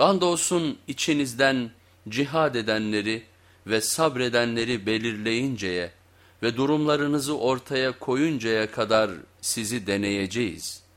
Andolsun içinizden cihad edenleri ve sabredenleri belirleyinceye ve durumlarınızı ortaya koyuncaya kadar sizi deneyeceğiz.''